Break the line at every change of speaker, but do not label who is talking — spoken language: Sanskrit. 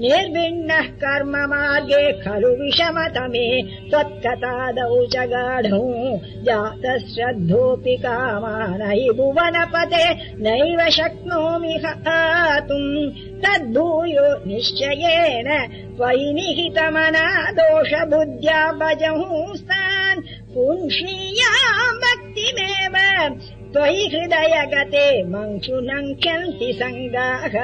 निर्भिन्नः कर्म मार्गे खलु विषमतमे त्वत्कतादौ च गाढौ जातः श्रद्धोऽपि कामानयि भुवनपते नैव शक्नोमि हातुम्। तद्भूयो निश्चयेन त्वयि निहितमना दोष बुद्ध्या भजमुसन् भक्तिमेव त्वयि हृदय गते मङ्क्षुनङ्क्षन्ति सङ्गाः।